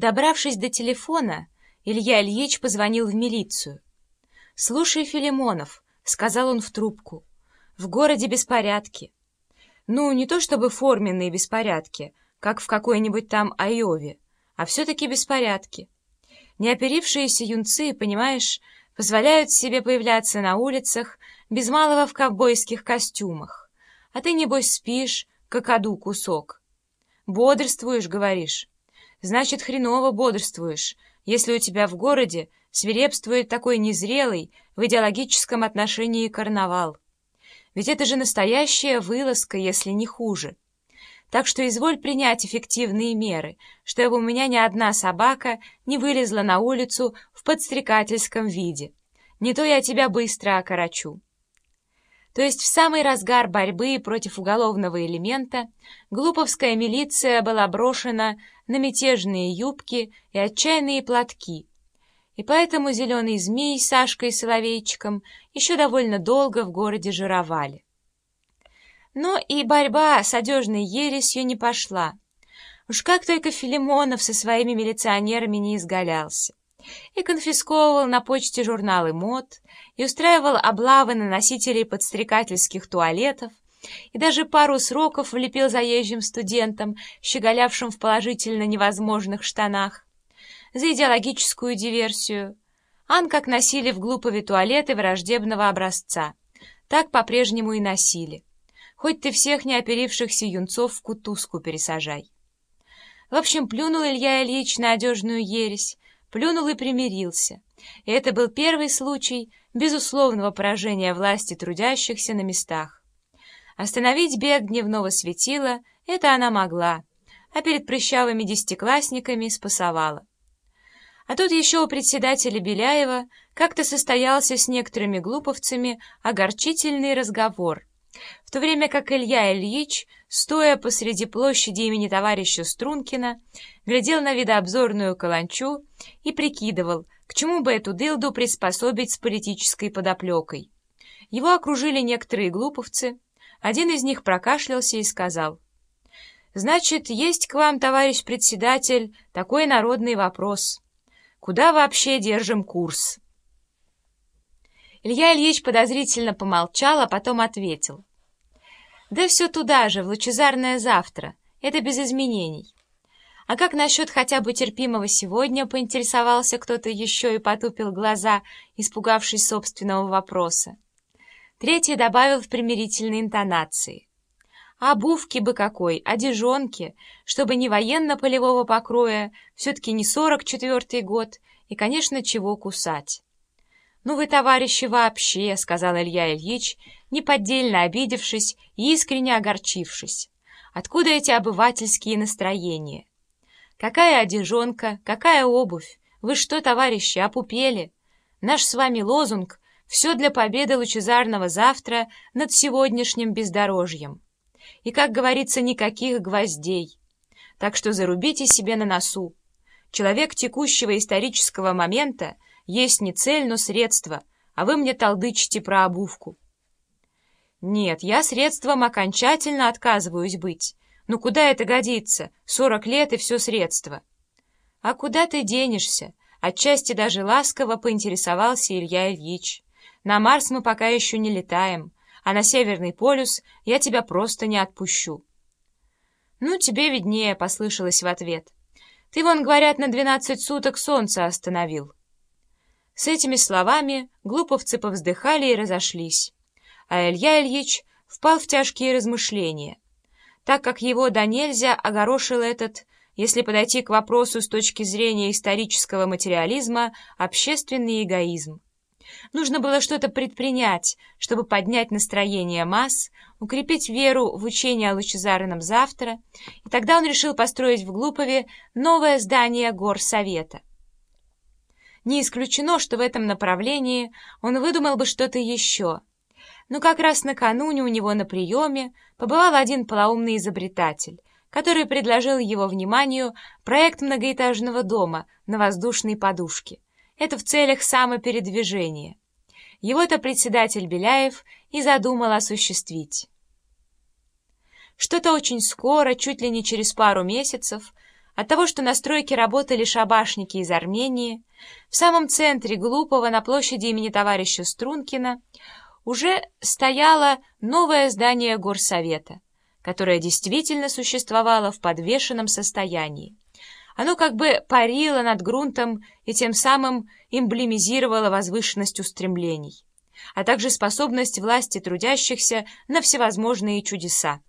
Добравшись до телефона, Илья Ильич позвонил в милицию. «Слушай, Филимонов», — сказал он в трубку, — «в городе беспорядки. Ну, не то чтобы форменные беспорядки, как в какой-нибудь там Айове, а все-таки беспорядки. Неоперившиеся юнцы, понимаешь, позволяют себе появляться на улицах без малого в ковбойских костюмах. А ты, небось, спишь, как аду кусок. Бодрствуешь, говоришь. Значит, хреново бодрствуешь, если у тебя в городе свирепствует такой незрелый в идеологическом отношении карнавал. Ведь это же настоящая вылазка, если не хуже. Так что изволь принять эффективные меры, чтобы у меня ни одна собака не вылезла на улицу в подстрекательском виде. Не то я тебя быстро окорочу. То есть в самый разгар борьбы против уголовного элемента глуповская милиция была брошена на мятежные юбки и отчаянные платки, и поэтому зеленый змей с Сашкой и Соловейчиком еще довольно долго в городе жировали. Но и борьба с одежной ересью не пошла. Уж как только Филимонов со своими милиционерами не изгалялся и конфисковывал на почте журналы мод, и устраивал облавы на носителей подстрекательских туалетов, и даже пару сроков влепил заезжим студентам, щеголявшим в положительно невозможных штанах, за идеологическую диверсию. Ан как носили в Глупове туалеты враждебного образца, так по-прежнему и носили. Хоть ты всех неоперившихся юнцов в кутузку пересажай. В общем, плюнул Илья Ильич на одежную ересь, плюнул и примирился. И это был первый случай безусловного поражения власти трудящихся на местах. Остановить бег дневного светила — это она могла, а перед прыщавыми десятиклассниками спасовала. А тут еще у председателя Беляева как-то состоялся с некоторыми глуповцами огорчительный разговор — в то время как Илья Ильич, стоя посреди площади имени товарища Стрункина, глядел на видообзорную каланчу и прикидывал, к чему бы эту дылду приспособить с политической подоплекой. Его окружили некоторые глуповцы, один из них прокашлялся и сказал, «Значит, есть к вам, товарищ председатель, такой народный вопрос. Куда вообще держим курс?» Илья Ильич подозрительно помолчал, а потом ответил. «Да все туда же, в лучезарное завтра. Это без изменений». «А как насчет хотя бы терпимого сегодня?» — поинтересовался кто-то еще и потупил глаза, испугавшись собственного вопроса. Третий добавил в примирительной интонации. «А обувки бы какой, одежонки, чтобы не военно-полевого покроя, все-таки не сорок четвертый год, и, конечно, чего кусать». «Ну вы, товарищи, вообще», — сказал Илья Ильич, неподдельно обидевшись и искренне огорчившись. «Откуда эти обывательские настроения? Какая одежонка, какая обувь? Вы что, товарищи, опупели? Наш с вами лозунг — все для победы лучезарного завтра над сегодняшним бездорожьем. И, как говорится, никаких гвоздей. Так что зарубите себе на носу. Человек текущего исторического момента — есть не цель, но средство, а вы мне толдычите про обувку. Нет, я средством окончательно отказываюсь быть. Ну куда это годится? Сорок лет и все средство. А куда ты денешься? Отчасти даже ласково поинтересовался Илья Ильич. На Марс мы пока еще не летаем, а на Северный полюс я тебя просто не отпущу. «Ну, тебе виднее», — послышалось в ответ. «Ты, вон, говорят, на двенадцать суток солнце остановил». С этими словами глуповцы повздыхали и разошлись, а Илья Ильич впал в тяжкие размышления, так как его до нельзя огорошил этот, если подойти к вопросу с точки зрения исторического материализма, общественный эгоизм. Нужно было что-то предпринять, чтобы поднять настроение масс, укрепить веру в учение о лучезарном завтра, и тогда он решил построить в Глупове новое здание горсовета. Не исключено, что в этом направлении он выдумал бы что-то еще. Но как раз накануне у него на приеме побывал один полоумный изобретатель, который предложил его вниманию проект многоэтажного дома на воздушной подушке. Это в целях самопередвижения. Его-то председатель Беляев и задумал осуществить. Что-то очень скоро, чуть ли не через пару месяцев, От того, что на стройке работали шабашники из Армении, в самом центре Глупого на площади имени товарища Стрункина уже стояло новое здание горсовета, которое действительно существовало в подвешенном состоянии. Оно как бы парило над грунтом и тем самым эмблемизировало возвышенность устремлений, а также способность власти трудящихся на всевозможные чудеса.